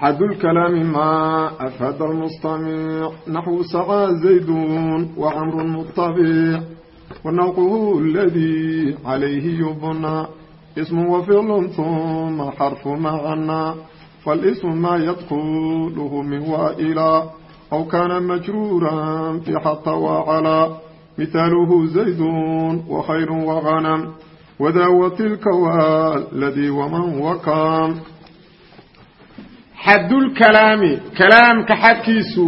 xad اlkalaami ma afhada اlmustamc naxwu saqaa zaydun wacamru muttabic wanawquhu aladii calayhi yubna ismu waficlun tuma xarfu macana faalismu maa yadkuluhu min waaila aw kaana majruuran fi xata wacalaa mihaaluhu zaydun wakhayru waganam wadaa watilka waladii waman wakam xadulkalaami kalaamka xadkiisu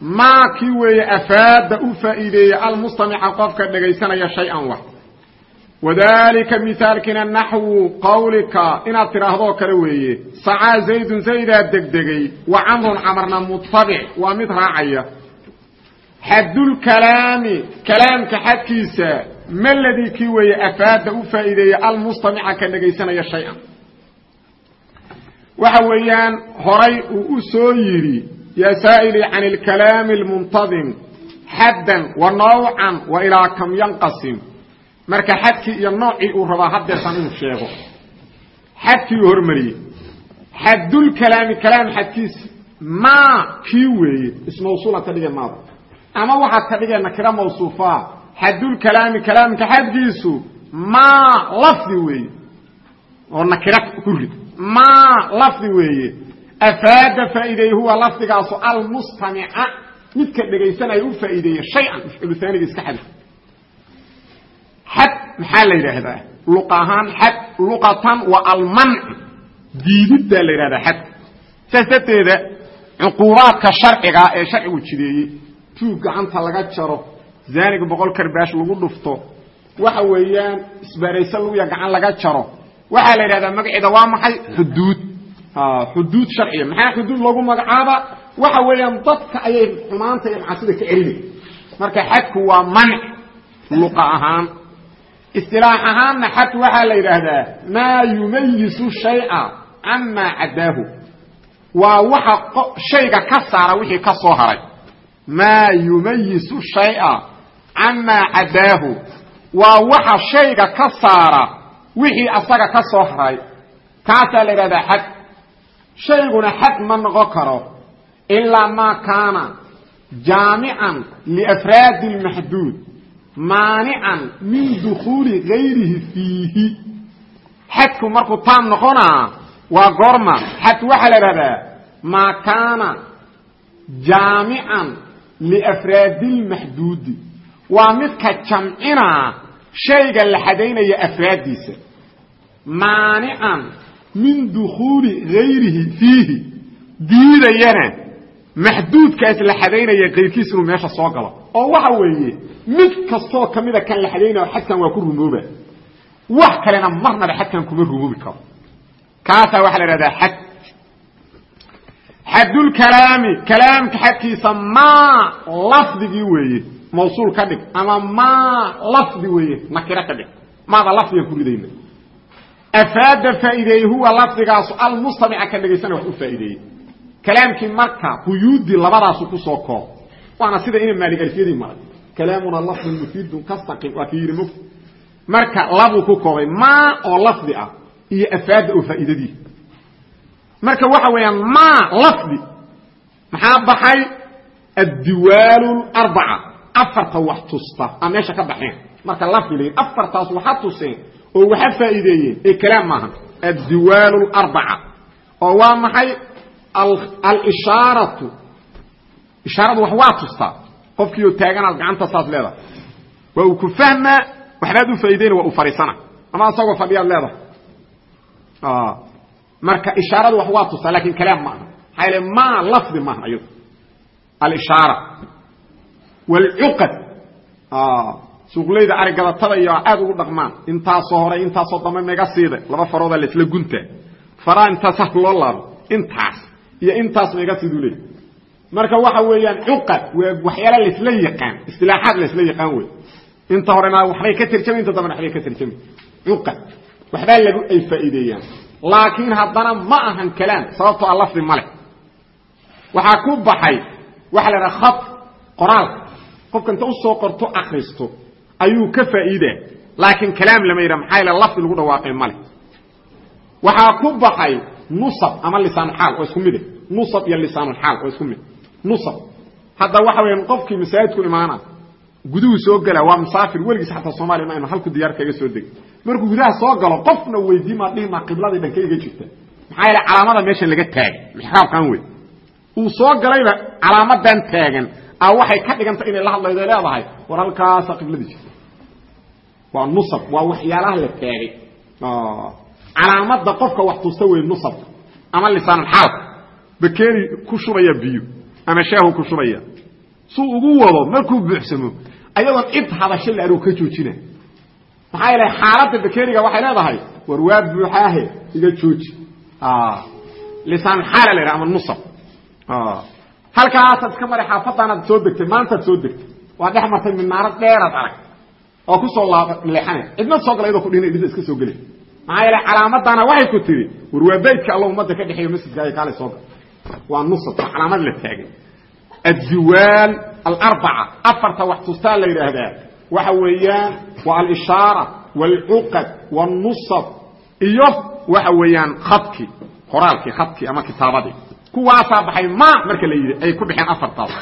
maa kii weeye afaada u faa'iideeya almustamica qofka dhegaysanaya shay-an wax wadaalika mihaalkiina naxwu qawlika inaad tidhaahdoo kale weeye sacaa zaydun zaydaa degdegay wa camrun camarna mutabic waa mid raacaya. Xadulkalaami kalaamka xadkiisa maladii kii weeye afaada u faa'iideeya almustamica ka dhegaysanaya shay-an waxa weeyaan horay uu u soo yidhi yaa saa'ili can alkalaami almuntadim xaddan wa nawcan wa ilaa kam yanqasim. Marka xadkii iyo noocii uu rabaa haddeesan inuu sheego. Xadkii uu hormariyey. Xadulkalaami kalaam xadkiisa maa kii weeye ismawsuula ka dhige maada. Ama waxaad ka dhigee nakira mawsuufaa xadulkalaami kalaamka xadkiisu maa lafdi weeye oo nakira ku maa lafdi weeye? Afaada faa'iideeye huwa lafdigaasu almustamica. Midka dhegaysanaya u faa'iideeye shay-an mafcuuluhaaniga iska xadif xad maxaa la yidhaahdaa? Luqa ahaan xad luqatan waa almanc. Diididdaa la yidhahdaa xad. Saas darteeda cuquubaadka sharcigaa ee sharcigu jideeyey tuug gacanta laga jaro zaaniga boqol karbaash lagu dhufto waxa weeyaan isbaarayse luya gacan laga jaro waxaa la yidhahdaa magaceeda waa maxay? Xuduud. Xuduud sharciya maxaa xuduud loogu magacaaba? Waxa weeyaan dadka ayay xumaanta iyo macsida ka celinay marka xadku waa manc luqa ahaan. Istilaax ahaanna xad waxaa la yidhaahdaa maa yumayisu shayca camaa cadaahu. Waa waxa shayga ka saara wixii ka soo haray. Maa yumayisu shayca camaa cadaahu. Waa waxa shayga ka saara wixii asaga ka soo haray. Kaasaa la yidhahdaa xad. Shayguna xad ma noqon karo ilaa maa kaana jaamican liafraadi اlmaxduud maanican min dukhuuli gayrihi fiihi. Xadku markuu taam noqonaa waa goorma. Xad waxaa la idhahdaa maa kaana jaamican liafraadi اlmaxduudi waa midka jamcinaa shayga la xadaynaya afraaddiisa. Maanican min dukhuuli gayrihi fiihi diidayana maxduudkaas la xadaynaya kayrkiis inuu meesha soo galo. Oo waxa weeye mid kastoo ka mida kan la xadaynayo xadkan waa ku rumooba. Wax kalena marnaba xadkan kuma rumoobi karo. Kaasaa waxaa la ihahdaa xad. Xadulkalaami kalaamka xadkiisa maa lafdigii weeye mawsuul ka dhig ama maa lafdi weeye nakiro ka dhig. Maada lafdigan ku ridayna. Afaada faa'iideeyey huwa lafdigaasu almustamica ka dhegaysana wax u faa'iideeyey. Kalaamkii marka quyuudii labadaasu ku soo koob. Waana sida ina maalig alfiyadii maray. Kalaamuna lafdun mufiidun kastaqim waa ki yidhi mug marka labuu ku koobay maa oo lafdi ah iyo afaada oo faa'iidadii. Marka waxa weeyaan maa lafdi maxaa baxay? Addiwaalu arbaca afarta wax tusta a meesha ka baxeen. Marka la afartaas waxa tuseen oo waxa faa'iideeyeen ee kalaam maaha addiwaalu arbaca oo waa maxay? Alishaaratu. Ishaaradu wax waa tustaa qofkiioo taaganaad gacanta saas leedahay. Waa uu ku fahmaa waxbaad u faa'iideyna waa u fariisana ama asagoo fadhiyaad leedahay. Marka ishaaradu wax waa tustaa laakiin kalaam ma maxaa yaele maa lafdi maaha iyadu alishaara wاlcuqad suuqleyda arigadatada iyo aad ugu dhaqmaan intaasoo hore intaasoo dambe mega siiday laba faroodaa laisla guntaa faraa intaas ha loo laabo intaas iyo intaas maiga siduu leey marka waxa weeyaan cuqad waa waxyaala laisla yaqaan istilaaxaad laisla yaqaan wey inta horena waxbay ka tarjami inta dambena waxbay ka tarjami cuqad waxbaa lagu ay faa'iideeyaan laakiin haddana ma ahan kalaam sababtoo a lafdi male waxaa ku baxay waxa la idhaha khad qoraalka qofka inta u soo qorto akristo ayuu ka faa'iidaa laakiin kalaam lama yidhaha maxaa yaele lafdi lagu dhawaaqay male waxaa ku baxay nusab ama lisaanxaal oo isku mide nusab iyo lisaanulxaal oo isku mid. Nusab. Hadda waxa weeyaan qofkii masaajidku imaana guduhu soo gala waa musaafir weligiis xataa soomaaliya ma aynu halku diyaar kaga soo degi markuu gudaha soo galo qofna weydii maa dhihi maa qibladii dhanka iga jirta. Maxaa yeele calaamada meeshan laga taagay. Mixraabkan wey uu soo galayba calaamadan taagan a waxay ka dhiganta inay la hadlaydo leedahay. War halkaasa qibladii jirta waa nusab waa waxyaalaha la taagay calaamada qofka wax tusta wey nusabka ama lisaanulxaalka bakeeri ku shubaya biyo ama shaahu ku shubaya. Suu ugu wado markuu buuxsamo ayadoon cid hadasho la aroo ka joojina. Maxaa yeele xaaladda bakeeriga waxay leedahay war waa buuxaahe iga jooji. Lisaanulxaala la yidhaha ama nusab halkaasaad iska maray xaafadaanaad soo degtay maantaad soo degtay. Waa dhex martay minaarad dheeraad arag oo ku soo leexanay cidna soo gala iyadoo kudhina dhida iska soo gelay. Maxaa yeele calaamadana waxay ku tiri war waa baydka alla ummadda ka dhexeeyo masjidkaaga kaale soo gal waa nusab waa calaamad la taagay addiwaal alarbaca afarta wax tustaa la yidhaahdaa. Waxa weeyaan waa alishaara waalcuqad wاnusab iyo waxa weeyaan khadkii qoraalkii khadkii ama kitaabadii kuwaasaa baxay ma marka la yidhi ay ku baxeen afartaas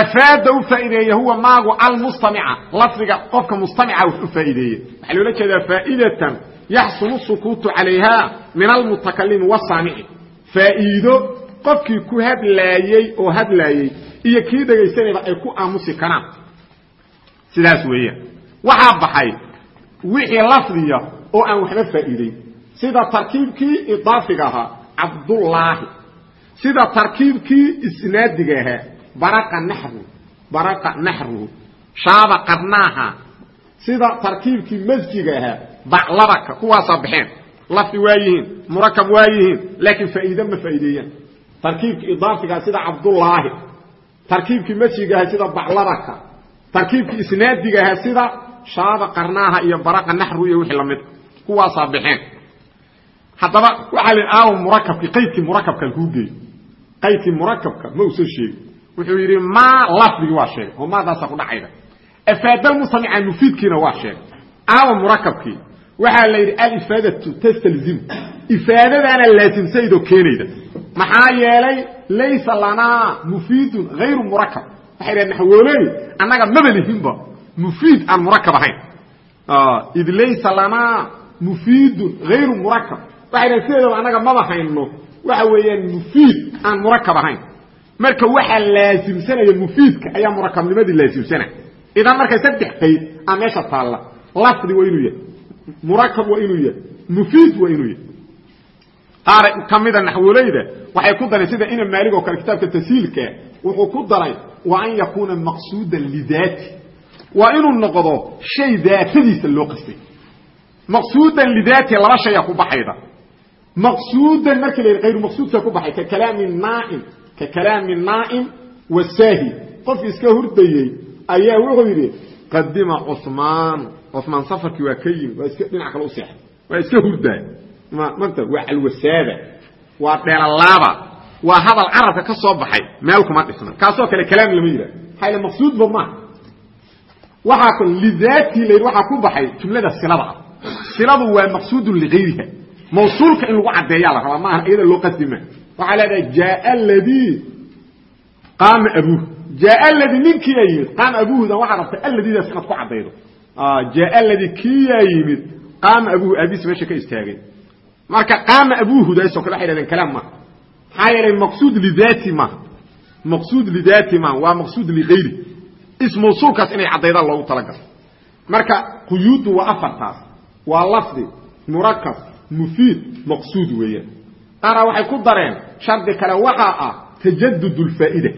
afaada u faa'iideeye huwa maagu almustamica lafdiga qofka mustamica wax u faa'iideeye waxaa loola jeedaa faa'idatan yaxsunu sukuutu calayha min almutakalimi wasaamici faa'iido qofkii ku hadlaayey oo hadlaayey iyo kii dhegaysanayba ay ku aamusi karaan. Sidaas weeyaan. Waxaa baxay wixii lafdiya oo aan waxba faa'iideyn sida tarkiibkii idaafiga ahaa cabdullaahi sida tarkiibkii isnaadiga ahaa baraqa naxru baraqa naxruhu shaaba qarnaaha sida tarkiibkii masjiga ahaa baclabaka kuwaasaa baxeen lafdi waa yihiin murakab waa yihiin laakiin faa'iide ma faa'iideeyaan tarkiibkii idaafigaha sida cabdullaahi tarkiibkii masjiga ahaa sida baclabaka tarkiibkii isnaadiga ahaa sida shaaba qarnaaha iyo baraqa naxru iyo wixii la mid kuwaasaa baxeen haddaba waxaa la aawo murakabkii qaydkii murakabka kuu geey qaydkii murakabka ma usan sheegi. Wuxuu yidhi maa lafdigii waa sheegay. Oo maadaasa ku dhacayda. Afaadalmusamica mufiidkiina waa sheegay. Aawo murakabkii waxaa la yidhi alifaadatu tastalzimu ifaadadaana laasimsaydoo keenayda. Maxaa yeelay laysa lanaa mufiidun hayru murakab waxay dhahen naxwooley annaga maba lihinba. Mufiid aan murakab ahayn. Id laysa lanaa mufiidun hayru murakab waxay dhahen sideedaba annaga maba hayno waxa weeyaan mufiid aan murakab ahayn. Marka waxaa laasimsanaya mufiidka ayaa murakabnimadii laasimsanaya idan marka saddex qayd aa meesha taalla lafdi waa inuu yahay murakab waa inuu yahay mufiid waa inuu yahay. Qaar ka mida naxwoleyda waxay ku dareen sida ina maalig oo kale kitaabka tasiilka wuxuu ku daray wa an yakuuna maqsuudan lidaati waa inuu noqdo shay daatadiisa loo qastay. Maqsuudan lidaati laba shaya ku baxayda maqsuudan markii la yidhi hayru maqsuudka ku baxay ka kalaami naaim ka kalaami naa'im wasaahi qof iska hurdayey ayaa wuxuu yidhi qadima cumaan cumaan safarkii waa ka yimi waa iska dhinac kale u seexay waa iska hurdaay mata waa alwasaada waa dheelalaaba waa hadal carabka ka soo baxay meel kuma dhisna kaasoo kale kalaam lama yidhah maxaa yle maqsuudba maaha waxaa lidaatii la yidhi waxaa ku baxay jumlada silada. Ah siladu waa maqsuudun ligayriha mawsuulka in lagu caddeeyaa la rabaa maaha iyada loo qasdima waxaa leedahay jaaa ladii qaama abuuh. Jaaa ladii ninkiiyaa yimid qaama abuuhdan waxaa rabta alladiidaas inaad ku caddaydo. Jaaa ladii kiyaa yimid qaama abuuhu aabiis meesha ka istaagay. Marka qaama abuuhudaasoo kale waxay dhahdeen kalaam maaha maxaa yeelay maqsuud lidaati maaha maqsuud lidaati maaha waa maqsuud ligayri. Ismawsuulkaas inay caddaydaan loogu talagalo marka quyuuddu waa afartaas waa lafdi murakab mufiid maqsuud weeyaan. Qaara waxay ku dareen shardi kale waxaa ah tajadud lfaa'ida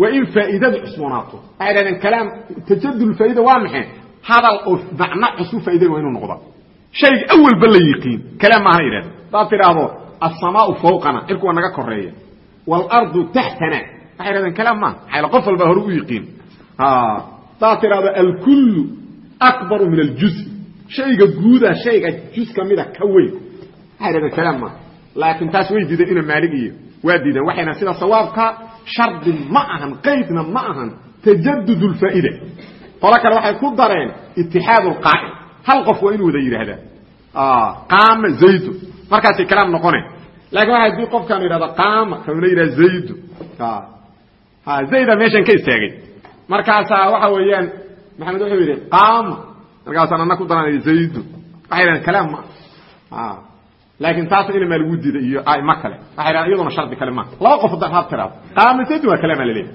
waa in faa'iidadu cusboonaato. Waxay dhahdeen kalaam tajadud lfaa'ida waa maxay? Hadal oo macno cusub faa'idayn waa inuu noqda shayga awalba la yiqiin. Kalaam maahan yidhahda hadaad tidhaahdo asamaau fawqana cirku waa naga koreeya waalardu taxtana waxay dhahdeen kalaam maa maxaa qof walbaa hore u yiqiin. Hadaad tidhahdo alkullu akbaru min aljuz. Shayga guuda shayga juz ka mida ka weyn waxay dhahdeen kalaam maa laakiin taas way diideen ina maalig iyo waa diideen waxayna sida sawaabka shardi ma ahan qaydna ma ahan tajadud lfaa'ida qolo kale waxay ku dareen itixaad lqaa'il hal qof waa inuu wada yidhaahdaa qaama zaydu markaasay kalaam noqone laakiin waa haddii qofkaan yidhahdo qaama kanuna yidhah zaydu zayda meeshan ka istaagay markaasaa waxa weeyaan maxamed wuxuu yidhi qaama markaasaan ana ku daranay zaydu waxay yidhahdeen kalaam ma laakiin taas inamaa lagu diida iyo aimo kale. Waxay dhahan iyaduna shardi kale maaha. Laba qof haddaad had tiraado qaama zaydu waa kalaamaa laleeyahy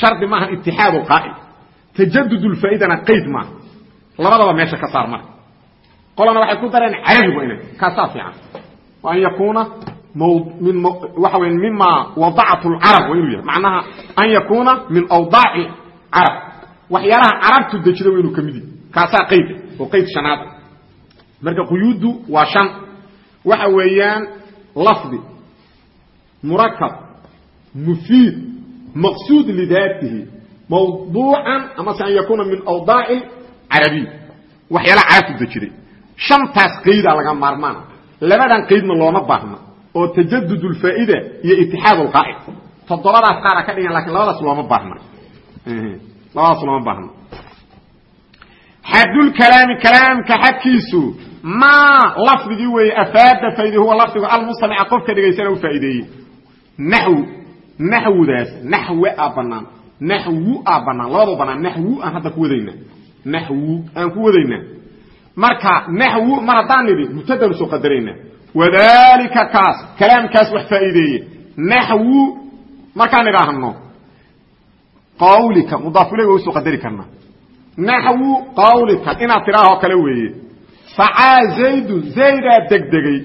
shardi maaha itixaad qaa'il tajadud lfaa'idana qayd maaha. Labadaba meesha ka saar marka qolana waxay ku dareen carabigu inay. Kaasaa fiican. An yakuuna waxa w mima wadacat lcarab waa inuu yahay macnaha an yakuuna min awdaaci carab. Waxyaalaha carabtu dejida wa inuu ka mid yahy kaasaa qayda oo qayd shanaada marka quyuuddu waa shan waxa weeyaan lafdi murakab mufiid maqsuud lidaatihi mawduucan amase an yakuuna min awdaaci carabiy waxyaalaha carabtu dejiday shantaas qaydaa laga maarmaana labadan qaydna looma baahna oo tajadud lfaa'ida iyo itixaad lqaa'id toddobadaas qaara ka dhigan laakiin labadaas looma baahna. Labadaas looma baahna xadulkalaami kalaamka xadkiisu maa lafdigii weeye afaada faaide huwa lafdigu almustamica qofka dhegaysana u faa'ideeyey naxw naxwdaas naxwe a banaan naxwu a banaan labadoo banaan naxwu aan hadda ku wadayna naxwu aan ku wadaynaa. Marka naxwu mar haddaan nidhi mubtadanu soo qadarayna wadalika kaas kalaamkaas wax faa'iideeye naxwu markaan idhaahno qawlika mudaafiley waa u soo qadari karnaa naxwu qawlika inaad tidhaahoo kale weeye facaa zaydun zaydaa degdegay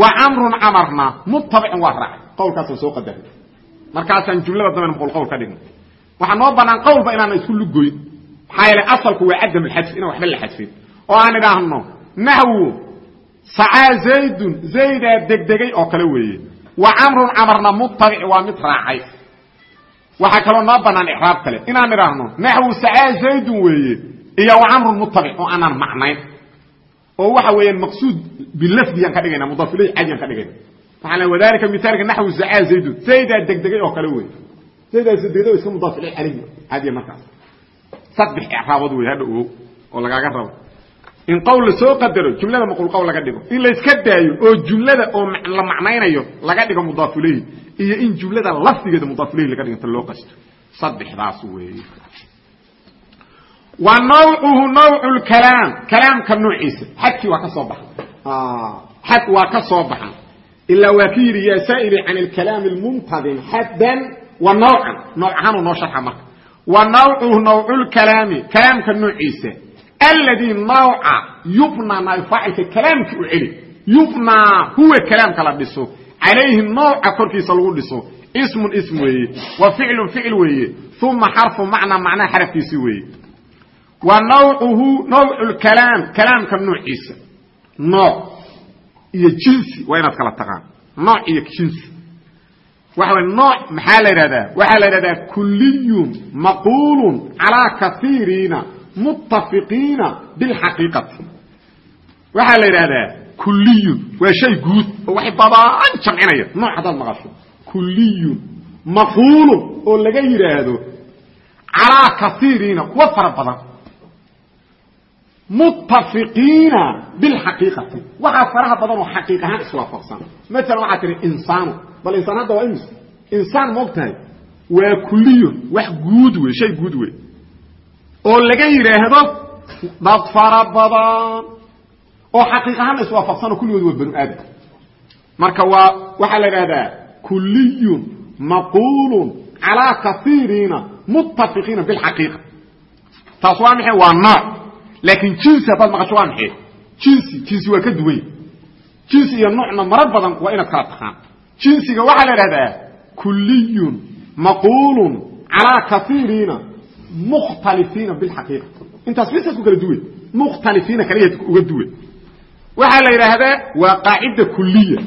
wa camrun camarna mutabicin waa raacay qawlkaasaan soo qadaray markaasaan jumlada damben maqul qowl ka dhigno waxaa noo banaan qawlba inaana isku lugoyn maxaa yeele asalku waa cadam alxadfi inaan waxba la xadfin oo aan idhaahno naxwu raacay waxaa kaloo noo banaan icraab kale. Inaan idhaahno naxwu sacaa zaydun weeye iyo wa camrun mutabic oo aanaan macnayn. Oo waxa weeyaan maqsuud bilafdiyaan ka dhigayna mudaafiley cadiyaan ka dhigayna. Waxaan le wadalika mitaalka naxwu sacaa zaydun. Zaydaa degdegay oo kale weeye. Zaydaa degdegay oo iska mudaafiley calayhi cadiya markaas. Saddex icraabood wey hadha ogow oo lagaaga rabo in qowl la soo qadaro jumlada maqul qowl laga dhigo. In layska daayo oo jumlada oo la macnaynayo laga dhigo mudaafulehi iyo in jumlada lafdigeeda mudaafulehi laga dhigo inta loo qasto saddexdaas weeye. Wa nawcuhu nawcu lkalaam kalaamka noociisa xadkii waa ka soo baxan. Xad waa ka soo baxan. Ilaa waa ki yidhi yaa can alkalaami almuntadim. Xaddan wa nawcan nooc ahaanuu noo sharxa marka. Wa nawcuhu nawcu lkalaami kalaamka noociisa alladii nawca yubnaa naayfaacilka kalaamkii u celi yubnaa huwa kalaamka la dhiso calayhi nawca korkiisa lagu dhiso ismun ism weeye wa ficlun ficil weeye uma xarfu macnaa macnaha xarafkiisii weeye wa nawcuhu nawcu lkalaam kalaamka noociisa nooc iyo jinsi waa inaad kala taqaan nooc iyo jinsi waxa way nooc maxaa la yidhahdaa waxaa la yidhahdaa kuliyun maquulun calaa kaiiriina muttafiqiina bilxaqiiqati waxaa la yidhahdaa kuliyun waa shay guud oo wax badaan jamcinaya. Nooc haddaad maqasho. Kuliyun maquulun oo laga yidhaahdo calaa kaiiriina kuwa fara badan. Muttafiqiina bilxaqiiqati waxaa faraha badan oo xaqiiq ahaan iswaafaqsan maalan waxaa tihi insaanu. Bal insaan hadda waa imis insaan ma og tahay waa kuliyun wax guud wey shay guud wey oo laga yidhaahdo dad fara badan oo xaqiiq ahaan iswaafaqsanoo kulligood waa banu aadam. Marka waa waxaa la idhahdaa kuliyun maquulun calaa kaiiriina muttafiqiina bilxaqiiqa taas waa maxay? Waa nooc laakiin jinsi haddaad maqasho waa maxay? Jinsi jinsi waa ka duwany jinsi iyo nuucna maro badan waa inaad kala taqaan. Jinsiga waxaa la idhahdaa kuliyun maquulun calaa kaiiriina mukhtalifiina bilxaqiiqa intaas bisaad ku kala duwe mukhtalifiina kaliya uga duwe waxaa la yidhaahdaa waa qaacida kuliya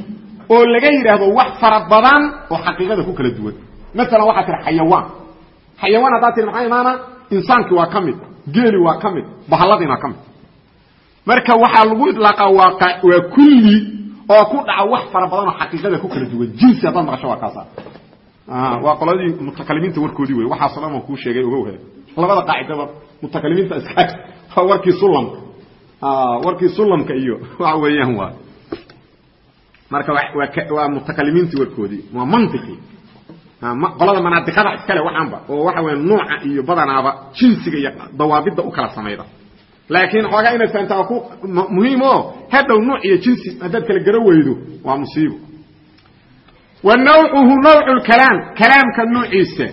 oo laga yidhaahdo wax fara badan oo xaqiiqada ku kala duwan maalan waxaa tihi xayawaan xayawaan haddaad tihi maxaa imaana insaankii waa ka mid geeli waa ka mid bahalladiina waa ka mid marka waxaa lagu idlaaqaa waa kulli oo ku dhaca wax fara badan oo xaqiiqada ku kala duwan jinsi haddaad maqasho waa kaasa waa qoladii mutakalimiinta warkoodii wey waxaaso dhan waan kuu sheegay ogow he labada qaacidaba mutakalimiinta iska warkii sulamka warkii sulamka iyo waxa weeyaan waa. Marka waa mutakalimiintii warkoodii waa mantiqi. Qolada manaadiqada iskale waxaanba oo waxa weya nuuca iyo badanaaba jinsiga iyo dawaabidda u kala samayda. Laakiin xoogaa inaad fahamtaa ku muhiim o hadhow nuuc iyo jinsi haddaad kala garo weydo waa musiibo. Wa nawcuhu nawcu lkalaam kalaamka nuuciisa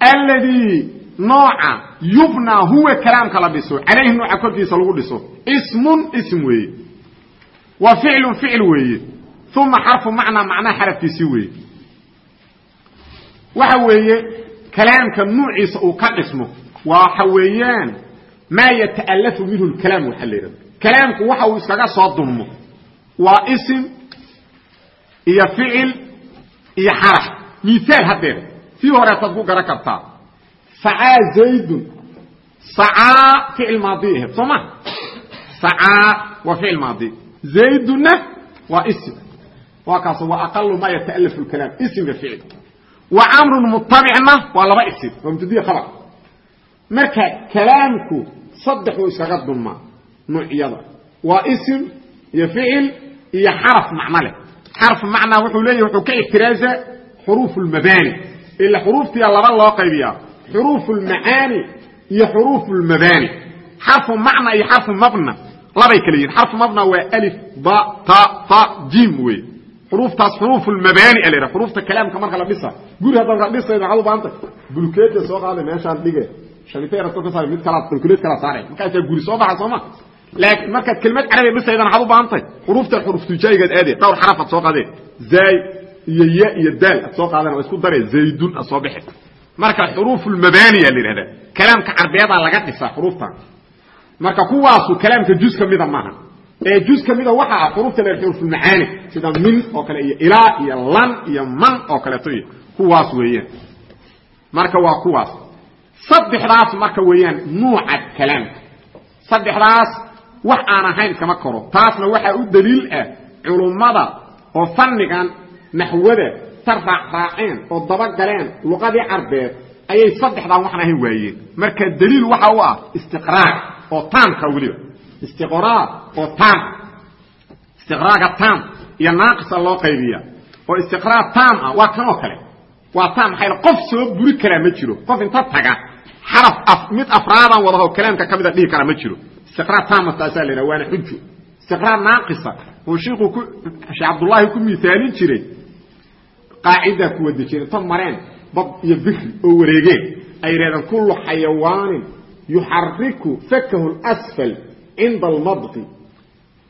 alladii nooca yubnaa huwa kalaamka la dhiso calayhi nuuca korkiisa lagu dhiso ismun ism weeye. Wa ficlun ficil weeye. Uma xarfu macnaa macnaa xarafkiisii weeye. Waxa weeye kalaamka nuuciisa uu ka dhismo waxa weeyaan maa yata'alafu minhu lkalaam waxaa la yidhahda kalaamku waxa uu iskaga soo dunmo waa isim iyo ficil iyo xaraf. Miaal haddeer sii horeetaad ku garan kartaa sacaa zaydun sacaa ficil maadi aheed soo ma sacaa waa ficil maadi zaydunna waa isim waa kaas waa aqalu maa yata'alafu lkalaam isimka ficil wa camrun mutabicna waa laba isim waa mubtadiya khabar marka kalaamku saddex uu iskaga dunmaa nuucyada waa isim iyo ficil iyo xaraf macno leh xarf macnaa wuxuu leeyahy wuxuu ka ixtiraaza xuruuf lmabaani ila xuruuftiya laba loo qaybiyaa xuruuf lmacaani iyo xuruuf lmabaani xarfu macna iyo xarfu mabna. Labay kala yihiin xarfu mabna waa alif ba ta ta jim wey. Xuruuftaas xuruuf lmabaani a la xuruufta kalaamka marka la dhisa guri haddaad ka dhisayda maxaad u baahantay? Bulkeeta soo qaaday meeshaan dhige shabitay rasto ka saar mid kala bulkuleed kala saaray markaasaa guri soo baxa sooma. Laakiin markaad kelmad carabi dhisaydan waxaad u baahantahay xuruuftan xuruf tujaayigaad aadee dhowr xaraf aad soo qaadeen. Zaay iyo ya iyo daal aad soo qaadeen waa isku daree zaydun aad soo bixi marka xuruufulmabaaniya la yidhahdaa. Kalaamka carbeedaa laga dhisaa xuruuftan marka kuwaasu kalaamka juz ka mida maaha. Ee juz ka mida waxa ah xuruufta la xurufulmacaani sida min oo kale iyo ilaa iyo lan iyo man oo kaleeto iyo kuwaas weeyaan. Marka waa kuwaas. Saddexdaas marka weeyaan nuuca kalaamka. Saddexdaas wax aan ahayn kama koro. Taasna waxaa u daliil ah culummada oo fannigan naxwada ta raacraaceen oo dabagaleen luqadii carbeed ayay saddexdaan waxaan ahayn waayeen marka daliil waxa u ah istiqraac oo taamka weliba istiqraa oo taam. Istiqraaga taam iyo naaqisa loo qaybiya. Oo istiqraa taam ah waa kanoo kale. Waa taam maxay? Qof soo buri karaa ma jiro. Qof inta taga xaraf mid afraadan wadaho kalaamka ka mida dhihi kara ma jiro. Istiqraa taama taasaa la yidhaha waana xujo istiqraa naaqisa oo shiiku ku sheekh cabdullaahi ku miaalin jiray qaacidaa ku wada jira ta mareen bad iyo bikri oo wareegeen ay yidhahdeen kullu xayawaanin yuxariku fakahu lasfal cinda almadqi.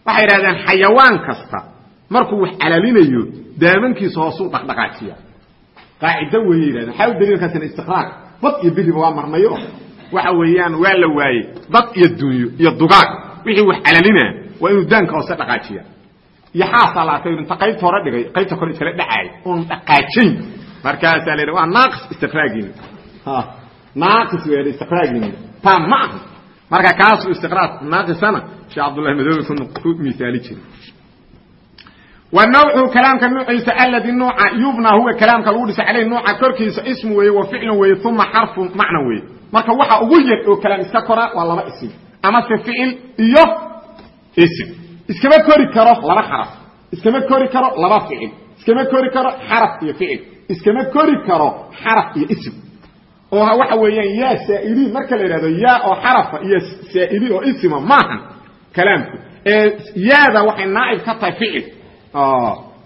Waxay yidhahdeen xayawaan kasta markuu wax calaalinayo daamankiisa hoosuu dhaqdhaqaajiya qaacido weeye yidhahdeen waxaa u daliilkaasina istiqraar. Bad iyo biriba waa marnayo waxa weeyaan waa la waayey. Dad iyo dunyo iyo dugaag wixii wax calalina waa inuu daanka hoose dhaqaajiya iyo xaasaa la arkay inta qaybta hore dhigay qaybta kore iskala dhacaay oon dhaqaajayn markaasaa la yidhi waa naaqis istiqraagiini naaqis weeda istiqraagiini taa ma aha. Marka kaasuu istiqraar naaqisana sheekh cabdullahi madoobe ku misaali jiray. Wnawcu kalaamka nuuciisa aladi nuuca yubna huwa kalaamka lagu dhisa caleyh nuuca korkiisa ismu weeye wa ficlun weeye uma xarfu macna weeye. Marka waxa ugu yar oo kalaam iska kora waa laba isim. Amase ficil iyo isim iskama kori karo laba xaraf. Iskama kori karo laba ficil. Iskama kori karo xaraf iyo ficil. Iskama kori karo xaraf iyo isim oo waxa weeyaan yaa saa'iliin marka la yidhahdo yaa oo xarafa iyo saa'ili oo isima maahan kalaamku. Ee yaada waxay naa'ib ka tahay ficil.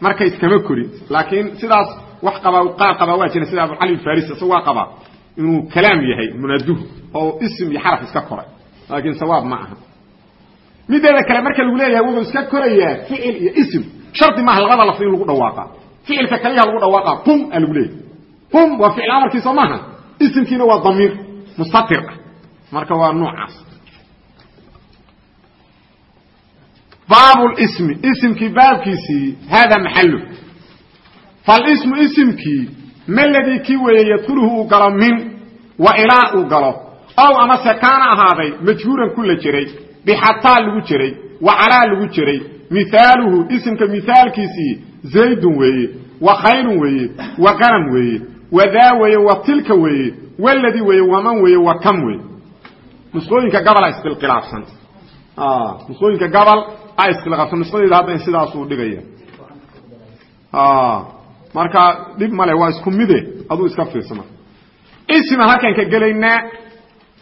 Marka iskama korin laakiin sidaas wax qabaa qaar qabaa waa jira. Sida abu cali faris isagu waa qabaa inuu kalaam yahay munaduhu oo ism iyo xaraf iska koray. Laakiin sawaab ma aha mideeda kale marka lagu leeyahay wuxuu iska korayaa ficil iyo ism shardi maaha labada lafdi in lagu dhawaaqa. Ficilka kaliyaha lagu dhawaaqa qum aa lagu leeyahay. Qum waa ficil amarkiisa maaha isimkiina waa damiir mustatir. Ah marka waa noocaas baab ismi isimkii baabkiisii hada maxalu falismu isimkii maladii kii weeye yadkuluhu uu galo min wa ilaa uu galo. Ow amase kaana ahaaday majhuuran ku la jiray bixataa lagu jiray wa calaa lagu jiray mihaaluhu isimka mihaalkiisii zaydun weeye wa khayrun weeye wa qaran weeye wadaa weeye wa tilka weeye waladii weeye waman weeye wa kam weeye nusqooyinka gabala isbilqilaafsan nusqooyinka gabal a iskhilaqsan nusqadeeda hadda sidaasuu dhigaya marka dhib male waa isku mide aduu iska fiirsama isma halkaan ka gelaynaa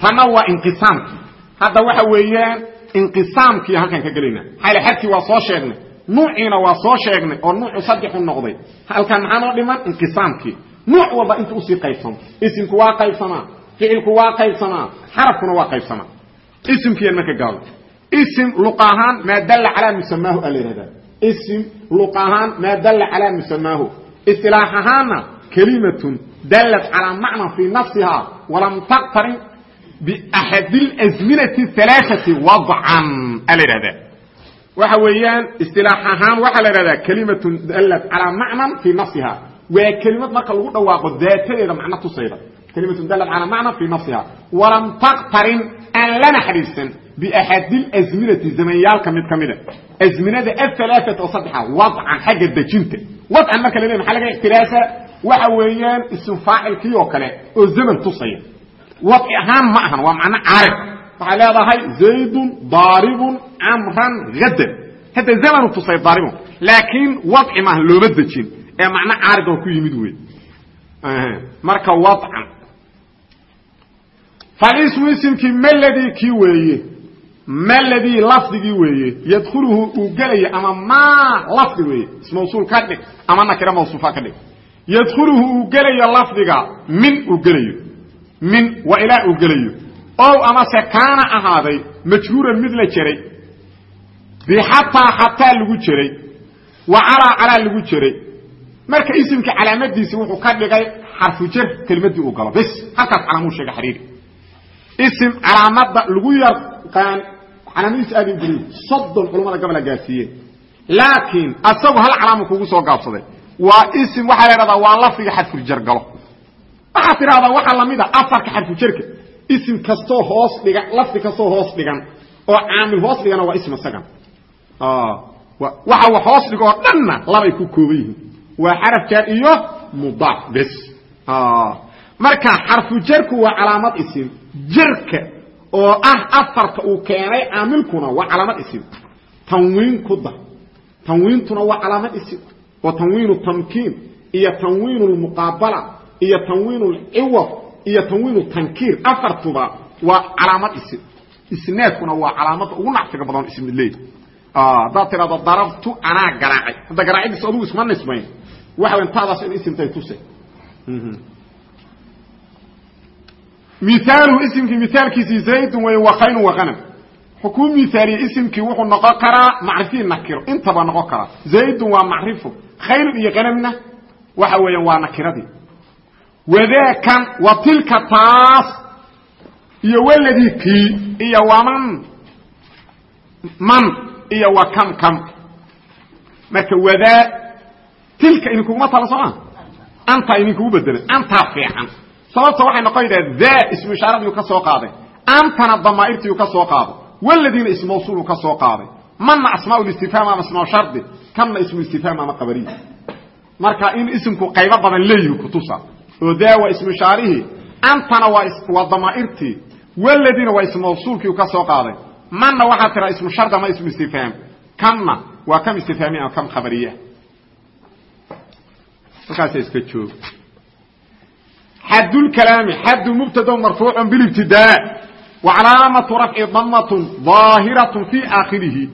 tanna waa inqisaamkii hadda waxa weeyaan inqisaamkii halkaan ka gelaynaa xayl xadkii waa soo sheegnay. Nuuciina waa soo sheegnay oo nuucu saddexu noqday. Halkaan maxaa noo dhiman? Inqisaamkii. Nuuc walba inta u sii qaybsamo isimku waa qaybsamaa ficilku waa qaybsamaa xarafkuna waa qaybsamaa isimkiiyan marka gaalo isim luq ahaan maa dalla calaa musamaahu a la yihahdaa isim luq ahaan maa dalla calaa musamaahu isilaax ahaanna kelimatun dallat calaa macnan fii nafsiha walam taqtarin biaxadi اlasminati alaaati wadcan a la yidhahdaa waxa weeyaan istilaax ahaan waxaa la yidhahdaa kelimatun dallat calaa macnan fii nafsiha waa kelimad marka lagu dhawaaqo daatadeeda macno tusayda kelimatun dallat calaa macnan fii nafsiha walam taqtarin aan lana xadhiidsan biaxadi اlasminati zamanyaalka mid ka mida asminada ahalaaat oo saddexa wadcan xagga dejinta wadcan marka la maxa laga ictiraasa waxa weeyaan ism faacilkii oo kale oo zaman tusaya wadci ahaan ma ahan waa macno caarib waxay leedahay zaydun daaribun camran hadan hadda zamanu tusay daaribun laakiin wadci maahan looma dejin. Ee macno caarid oo ku yimid wey marka wadcan falismu isimkii maladii kii weeye? Maladii lafdigii weeye? Yadkhuluhu uu gelaya ama maa lafdi weeye? Ismawsuul ka dhig ama nakira mawsuufa ka dhig. Yadkhuluhu uu gelayo lafdiga min uu gelayo min wa ilaa uu gelayo. Ow amase kaana ahaaday majhuuran mid la jeray bixataa xataa lagu jeray wa calaa calaa lagu jeray marka isimka calaamadiisi wuxuu ka dhigay xarfu jar kelimadii uu galo. Bis halkaas calaamuu sheega xariiri isim calaamada lagu yaqaan calaamadiisi aad u geliy soddon culamada gabala gaarsiiyeen laakiin asagu hal calaamu kugu soo gaabsaday. Waa isim waxaa la idhahdaa waa lafdiga xadfuljar galo waxaad tidhahdaa waxaa lamida afarka xadfujarka isim kastoo hoos dhigan lafdi kastoo hoos dhigan oo caamil hoos dhigana waa ism isagan waxa wax hoos dhigo oo dhanna labay ku kooban yihiin. Waa xaraf jaar iyo mudaaf bes. Marka xarfujarku waa calaamad isim. Jarka oo ah afarka uu keenay caamilkuna waa calaamad isim. Tanwiin ku dar tanwiintuna waa calaamad isim. Oo tanwiinu tamkiin iyo tanwiin lmuqaabala iyo tanwiin lciwad iyo tanwiin tankiir afartuba waa calaamad isim isnaadkuna waa calaamada ugu nacfiga badan ismleey haddaad tidhahdo darabtu anaa garaacay. Hadda garaacidiis adugu isma nisbayn waxa wen taadaas in isimtay tuse miaalhu isimkii miaalkiisii zaydun wey wa khayrun wa hanam xukuu miaaliye isimkii wuxuu noqon karaa macrifii nakiro. Intaba noqon karaa. Zaydun waa macrifo. Khayrun iyo hanamna waxa weeyaan waa nakiradii wadaakan wa tilka taas iyo waladii kii iyo waman man iyo wa kam kam marka wadaa tilka idinkuguma tala sooma antaa idinkugu bedelay antaa fiican. Sababta waxay noqonaydaa daa ismu ishaaradiyuu ka soo qaaday. Antana damaa'irtiiu ka soo qaaday. Waladiina ismu mawsuulu ka soo qaaday. Manna asmaau listifhaam ama asmaau shardi kanna ismu istifhaam ama qabariy marka in isimku qaybo badan leeyihi kutusa oo daa waa ismushaarihii antana waa damaairtii waladina waa ismawsuulkiiu ka soo qaaday. Manna waxaad tiraa ismu sharda ma ismu istifhaam kanna waa kam istifhaami ama kam khabariya. Halkaasa iska joog. Xadulkalaami xaddu mubtado marfuucun bilibtidaa wa calaamatu rafci damatun daahiratu fii aakhirihi.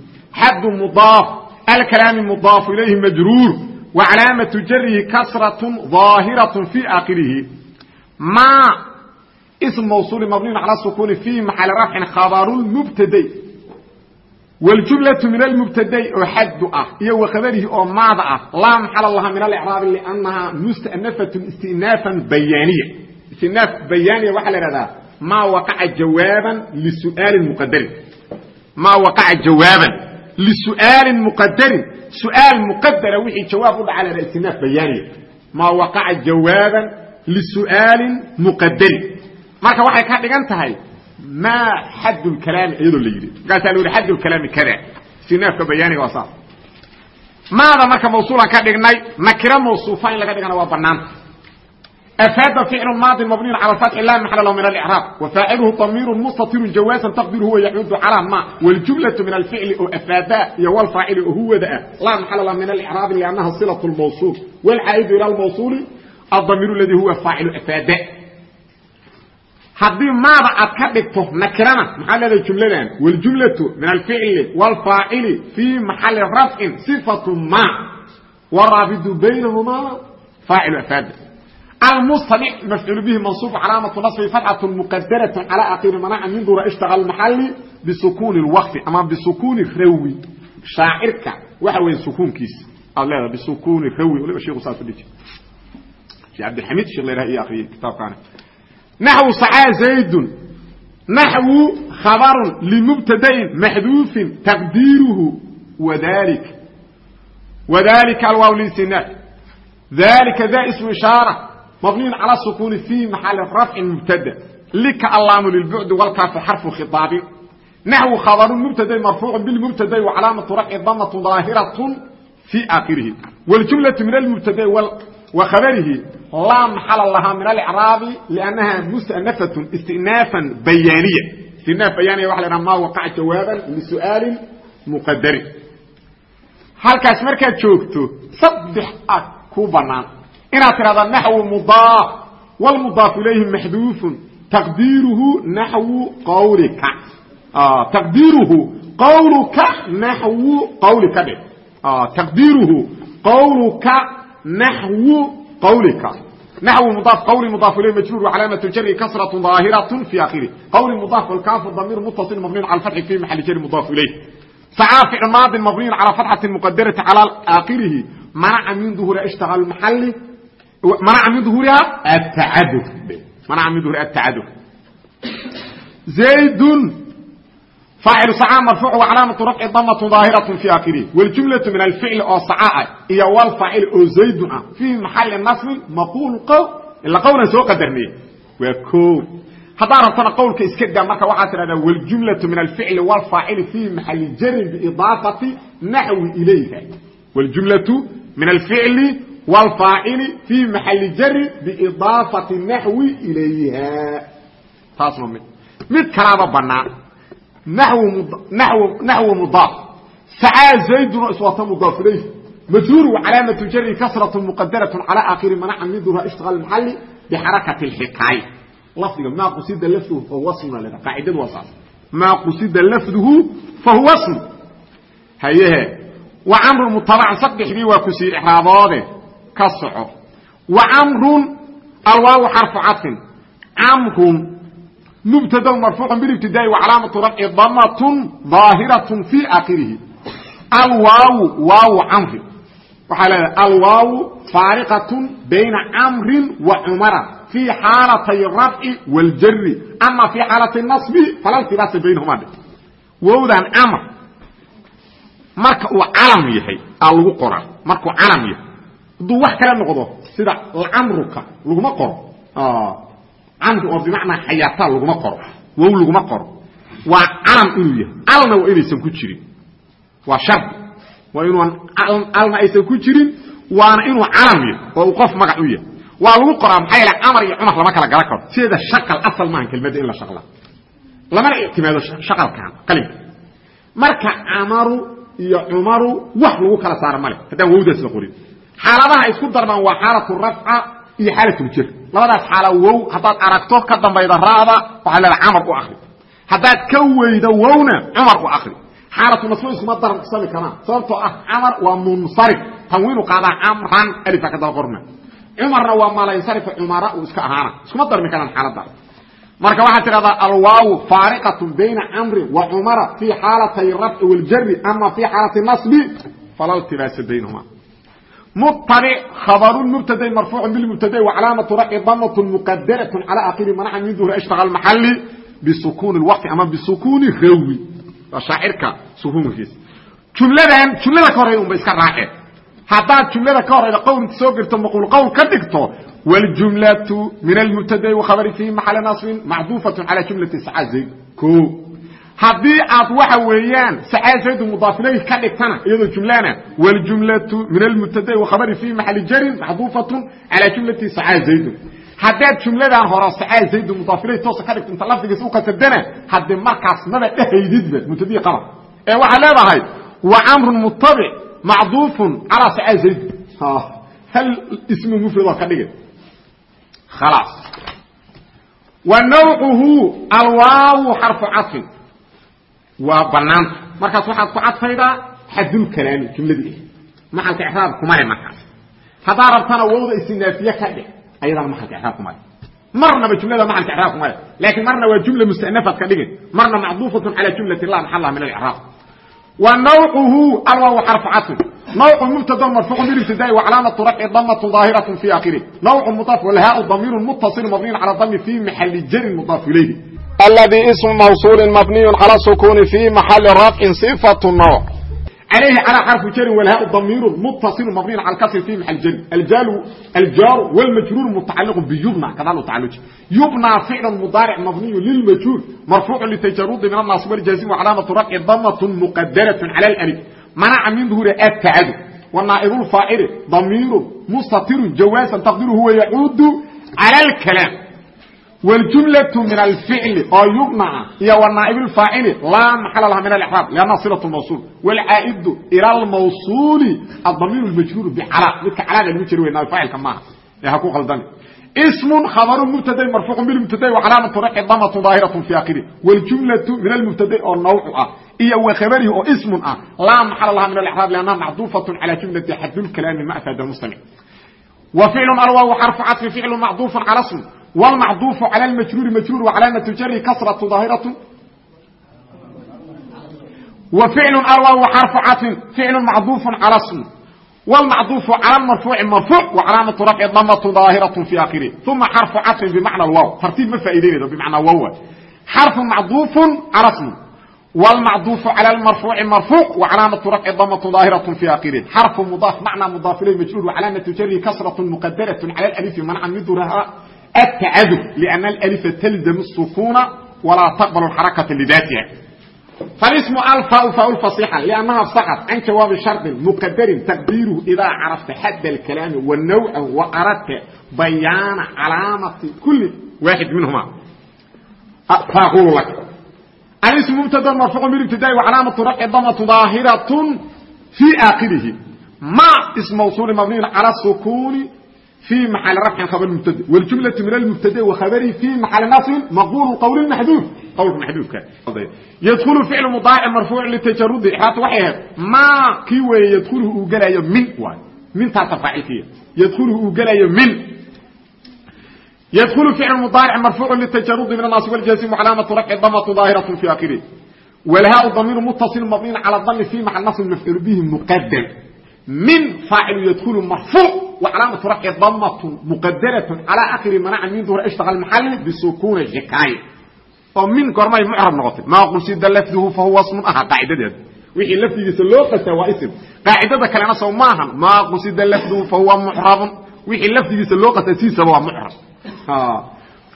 Xaddu mudaaf alkalaami mudaafu ilayhi majruur وcalaamaةu jarihi kasraة ظaahiraة fي aakhirihi ma sm mawصuل mabniy calى الsukuni fي maxali rafcin khabr mbtady wاljumlaة min almubtady oo xadu ah iyo wakhabarihi oo maada ah laa maxala laha min alicraabi lanaha mustanafaة istinaafا bayaaniya istinaaf bayaaniya waxaa la ihahdaa maa waqaca jawaaban lisu'aalin muqadarin maa waqaca jawaaban lisu'aalin muqadarin su'aal muqadara wixii jawaab u dhaca lana istinaaf bayaaniya maa waqaca jawaaban lisu'aalin muqadarin marka waxay ka dhigan tahay maa xad lkalaami iyadoo la yidhi. Markaasaa la yidhi xad lkalaami kada. Istinaafka bayaaniga waa saas. Maada marka mawsuulan ka dhignay nakira mawsuufa in laga dhigana waa banaanta أفاد فعل ماض مبني على الفتح لا محل له من الإعراب وفاعله ضمير مستتر جوازا تقديره هو يعود على ما والجملة من الفعل أو أفادا يو الفاعل هو ده لا محل له من الإعراب لأنها صلة الموصول والعائد إلى الموصول الضمير الذي هو فاعل أفادا haddii maada aad ka dhigto nakirana maxaa leedahay jumladan waljumlatu min alficli wاlfaacili fii maxali rafcin صifatu ma waraabidu baynahumaa faacilu afaada المصطلح مفعول به منصوب علامة نصب فتحة مقدرة على آخر منع من دور اشتغل المحل بسكون الوقف أما بسكون الروي شاعرك وحوين سكون كيس الله بسكون الروي ولا شيخ صاحب ديك شيخ عبد الحميد شيخ الله يا أخي كتاب كان نحو سعى زيد نحو خبر لمبتدا محذوف تقديره وذلك وذلك الواو للسنات ذلك ذا اسم إشارة مبني على السكون في محل رفع مبتدا لك اللام للبعد والكاف حرف خطاب نحو خبر مبتدا مرفوع بالمبتدا وعلامة رفع ضمة ظاهرة في آخره والجملة من المبتدا وخبره لا محل لها من الإعراب لأنها مستأنفة استئنافا بيانيا استئناف بيانيا وحل ما وقع جوابا لسؤال مقدر هل كاس مركز شوكتو صدح ku banaan inaad tirahda naxwu mudaaf wlmudaaf ilayhi maxduufun taqdiiruhu naxwu qawlika. Ah, taqdiiruhu qawluka naxwu qawlika dhe ah, taqdiiruhu qawluka naxwu qawlika. Naxwu mudaaf qawli mudaaf ilayhi majruur wacalaamatu jari kasratu daahiraة fi akhirih qawli mudaaf walkaafu damiir mutaصil mabniin cala fatxi fi maxali jari mudaaf ilayh sacaafic maadin mabniyin calaa fatxati muqadarati calaa aakhirihi manaca min duhuri ishtaal maxali manaca min duhuuriha atacadud manaca min duhuri atacadud zaydun faacil saca marfuuc wa rafci damatun daahiratun fii aakhirihi waljumlatu min alficli oo saca ah iyo walfaacil oo zaydun ah fii maxali nasbin maquul qow ila qowlan soo qadarnay waa koow haddaa rabtana qowlka iska daa marka waxaad tidhahdaa waljumlatu min alficli walfaacili fii maxali jarin biidaafati naxwi ilayha wljumlatu min alficli والفاعل في محل جر بإضافة النحو إليها تصنع من مد كلام بنا نحو مض... نحو نحو مضاف سعى زيد أسوة مضاف إليه مجرور وعلامة الجر كسرة مقدرة على آخر منع من ذرها اشتغل المحل بحركة الحكاية لفظه ما قصد لفظه فهو وصل لنا قاعدة وصل ما قصد لفظه فهو وصل هيها ka soco. Wa camrun alwaawu xarfu cadfin camrun mubtadaun marfuucun bilibtidaai wa calaamatu rafci damatun daahiratun fii aakhirihi. Alwaawu waawu camri waxaa leedahay alwaawu faariqatun bayna camrin wa cumara fii xaalatay rafci waljari ama fii xaalatay nasbi fala ltibaasa baynahuma dhe wowdan camr marka uu calam yahay aa lagu qoraa markuu calam yahay hadduu wax kale noqdo sida camruka laguma qoro. Camru oo bimacnaa xayaataa laguma qoro. Wow laguma qoro. Waa calam inuu yahay. Alna waa inaysan ku jirin. Waa shardi waa inuuan alna aysan ku jirin waana inuu calam yahay oo uu qof magac u yahay. Waa lagu qoraa maxaa yeele camar iyo cumar lama kala garan karo. Sideeda shaqal asal maahan kelmadda in la shaqla. Lamana ictimaado shaqalkan qalinka marka camaru iyo cumaru wax lagu kala saaro male haddaan wowdaas la qorin xaaladaha ay isku darmaan waa xaalatu rafca iyo xaalatljar labadaas xaala wow haddaad aragto ka dambayda rada waxaa leeda camar u akri haddaad ka weydo wowna cumar u akri xaalatu nasbo iskuma daran kusami karaan. Sababtoo ah camar waa munsarif. Tanwiinu qaadaa camran alifaa ka daba qorna. Cumarna waa malansarifa cumara uu iska ahaana. Iskuma darmi karaan xaaladaas marka waxaad tidhahdaa alwaawu faariqatu bayna camrin wa cumara fii xaalatay rafci waljari ama fii xaalati nasbi fala ltibaasa baynahuma. mutabic khabaru mubtadain marfuucu bilmubtada'i wacalaamatu rafci damat muqadaraة calى akhiri manaca min duhri ashtaqa maxali bisukuuni اwaqfi ama bisukuuni rawi waa shaacirka sukuunkiisa jumladan jumlada ka horeyda unba iska raaceen haddaad jumlada ka horeyda qowlka soo girto maquul qowl ka dhigto wاljumlaةu min almubtada'i wakhabari fihi maxala naصbin macduufaة calى jumlati saca zayd o haddii aad waxa weeyaan sacaad saydu mudaafilayhi ka dhigtana iyadoo jumlana waljumlatu min almubtada wakhabari fii maxali jarin maxduufatun calaa jumlati sacaad zaydun haddaad jumladan hore sacaad zaydu mudaafilayhi toosa ka dhigto inta lafdigiisa u kasadana haddii markaas maba dhehaydidba mubtadii qaba ee waxaa leedahay wa camrun mutabic macduufun calaa sacaad zaydun ah. hal ismu mufradoo ka dhigay? Khalaas. Wa nawcuhu alwaawu xarfu cafin waa banaanta markaas waxaad ku cadfaydaa xadulkalaami jumladii maxalka icraab kumale markaas haddaa rabtana wowda istinaafiye ka dhig ayadana maxalka icraab kumale marnaba jumlada maxalka icraab kumale laakiin marna waa jumla mustanafaad ka dhigin marna macduufatun cala jumlati la maxalaha min alcraab wa nawcuhu alwaawu xarfu cadfin نوع مبتدا مرفوع بالابتداء وعلامة رفع ضمة ظاهرة في آخره نوع مضاف والهاء ضمير متصل مبني على الضم في محل جر مضاف إليه الذي اسم موصول مبني على السكون في محل رفع صفة النوع عليه على حرف جر والهاء ضمير متصل مبني على الكسر في محل جر الجار الجار والمجرور متعلق بيبنى كذا تعلق يبنى فعل مضارع مبني للمجهول مرفوع للتجرد من الناصب والجازم وعلامة رفع ضمة مقدرة على الألف منع من ظهور التعدد والنائب الفاعل ضمير مستتر جوازا تقديره هو يعود على الكلام والجملة من الفعل أو يبنى هي والنائب الفاعل لا محل لها من الإحراب لأنها صلة الموصول والعائد إلى الموصول الضمير المجهور بعلاء مثل علاء المجهور وإنه الفاعل كما يحقوق الضمير اسم خبر مبتدا مرفوع بالمبتدا وعلامه رفع ضمه ظاهره في اخره والجمله من المبتدا والنوع إيه وخبره أو اسم آه لا محل لها من الإحراب لأنها معطوفة على جملة حد الكلام ما أفاد المستمع وفعل أروى وحرف عطف فعل معطوف على اسم والمعطوف على المجرور مجرور وعلامة جره كسرة ظاهرة وفعل أروى وحرف عطف فعل معطوف على اسم والمعطوف على المرفوع مرفوع وعلامة رفع ضمة ظاهرة في آخره ثم حرف عطف بمعنى الواو ترتيب ما فائدين بمعنى واو حرف معطوف على اسم والمعطوف على المرفوع مرفوع وعلامة رفع ضمة ظاهرة في آخره حرف مضاف معنى مضاف إليه مجرور وعلامة جره كسرة مقدرة على الألف منع من ظهورها التعدد لأن الألف تلزم السكون ولا تقبل الحركة لذاتها فالاسم الفاء فاء الفصيحة لأنها صحت عن جواب شرط مقدر تقديره إذا عرفت حد الكلام والنوع وأردت بيان علامة كل واحد منهما فأقول لك الاسم مبتدا مرفوع من ابتداء وعلامه رفع ضمه ظاهره في اخره ما اسم موصول مبني على السكون في محل رفع خبر المبتدا والجمله من المبتدا وخبره في محل نصب مقبول القول المحذوف قول المحذوف كان يدخل فعل مضارع مرفوع للتجرد احاط وحي ما كي يدخله وجلايا من واي من تفاعل فيه يدخله وجلايا من يدخل فعل مضارع مرفوع للتجرد من الناصب والجازم وعلامة رفع الضمة ظاهرة في آخره والهاء الضمير متصل مبني على الضم في محل نصب المفعول به مقدم من فاعل يدخل مرفوع وعلامة رفع الضمة مقدرة على آخر منع من ظهر اشتغل المحل بسكون الحكاية ومن قرمي معرب نغطي ما قصد لفظه فهو اسم أها قاعدة دي وحي لفظه سلوقة واسم قاعدة كلمة سو ماها ما قصد لفظه فهو محرب وحي لفظه سلوقة سيسا هو محرب والى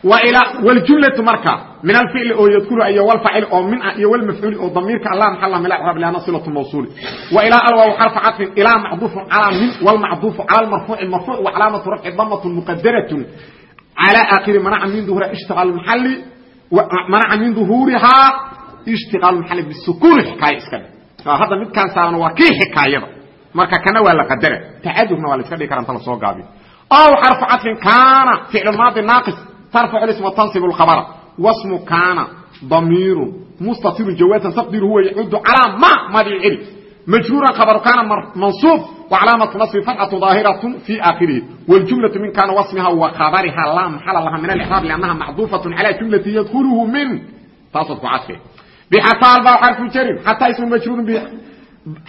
wljumlau marka min alficli oo ydkulu iyo wlfacil oo min ah iyo wlmafcuuli oo damiirka alla maala mila lana silatu mawsuuli wa ilaa alwaaw xarfu cadfin ilaa macduufun calaa min wlmacduufu cala marfuuci marfuuc wa calaamatu rafci damatu muqadaratun calaa aakhiri manaca min duhurihaa ishtiqaalu maxali bisukuuni xikaaya iska dhig. Hadda midkaan saaran waa kii xikaayada marka kana waa la qadara tacadurna waa la iska dhigi kara inta la soo gaabiyo ow xarfu cadfin kaana ficlu maadi tarfacu isma tansibu lkhabara wasmu kaana damiirun mustatirun jawaasan taqdiruhu wa yacudu calaa ma madii celi majruuran khabaru kaana mansuub wa calaamatu nasbi farcatu daahiratun fii aakhirihi. Waljumlatu min kaana wasmiha wa khabariha laa maxala laha min alixraab liannaha macduufatun calaa jumlati yadkuluhu min. Taasood ku cadfee bxataa alba xarfu jarin xataa ismun majruurun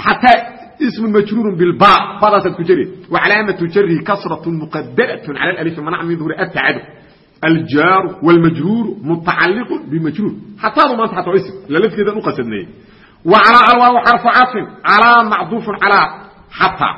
xataa ism majruur bilba badaasaad ku jari wa calaamatu jarihi kasratu muqadaratun cala alif manac min duhuri atacadu والمجرور متعلق بمجرور حتى ما انت حتى اسم للف كده نقصدناه وعلى الواو حرف عطف على معطوف على حتى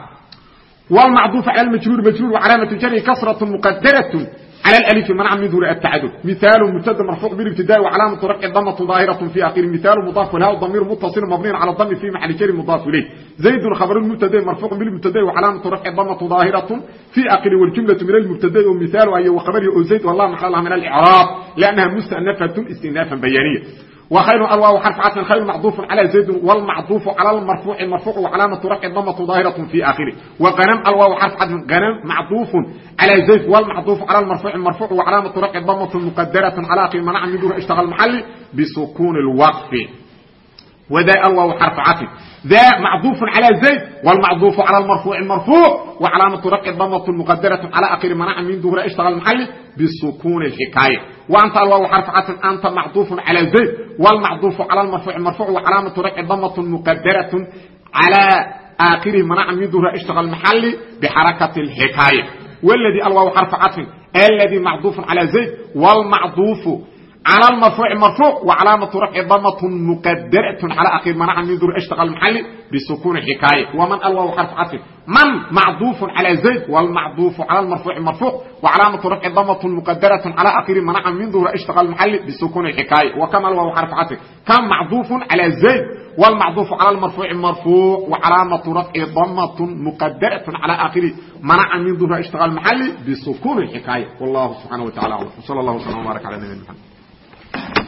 والمعطوف على المجرور مجرور وعلامة جره كسرة مقدرة على الالف منع من ظهور التعدد مثال مبتدا مرفوع بالابتداء وعلامه رفع الضمه ظاهره في اخر مثال مضاف له ضمير متصل مبني على الضم في محل جر مضاف اليه زيد خبر المبتدا مرفوع بالمبتدا وعلامه رفع الضمه ظاهره في اخر والجمله من المبتدا ومثال اي وخبر زيد والله محلها من الاعراب لانها مستأنفه استئنافا بيانيا وخير الواو حرف عطف خير معطوف على زيد والمعطوف على المرفوع المرفوع وعلامه رفع الضمه ظاهره في اخره وغنم الواو حرف عطف غنم معطوف على زيد والمعطوف على المرفوع المرفوع وعلامه رفع الضمه مقدره على اخر منع من دور اشتغل محل بسكون الوقف وذا الواو حرف عطف ذا معطوف على زيد والمعطوف على المرفوع المرفوع وعلامة رفع الضمة المقدرة على آخر منع من ظهور اشتغل المحل بالسكون الحكاية وأنت الواو حرف عطف أنت معطوف على زيد والمعطوف على المرفوع المرفوع وعلامة رفع الضمة المقدرة على آخر منع من ظهور اشتغل المحل بحركة الحكاية والذي الواو حرف عطف الذي معطوف على زيد والمعطوف على المرفوع مرفوع وعلامة رفع ضمة مقدرة على آخر منع من ذر اشتغل المحل بسكون الحكاية ومن الواو حرف عطف من معضوف على زيد والمعضوف على المرفوع مرفوع وعلامة رفع ضمة مقدرة على آخر منع من ذر اشتغل المحل بسكون الحكاية وكما الواو حرف عطف كم معضوف على زيد والمعضوف على المرفوع مرفوع وعلامة رفع ضمة مقدرة على آخر منع من ذر اشتغل المحل بسكون الحكاية والله سبحانه وتعالى وصلى الله وسلم وبارك على نبينا محمد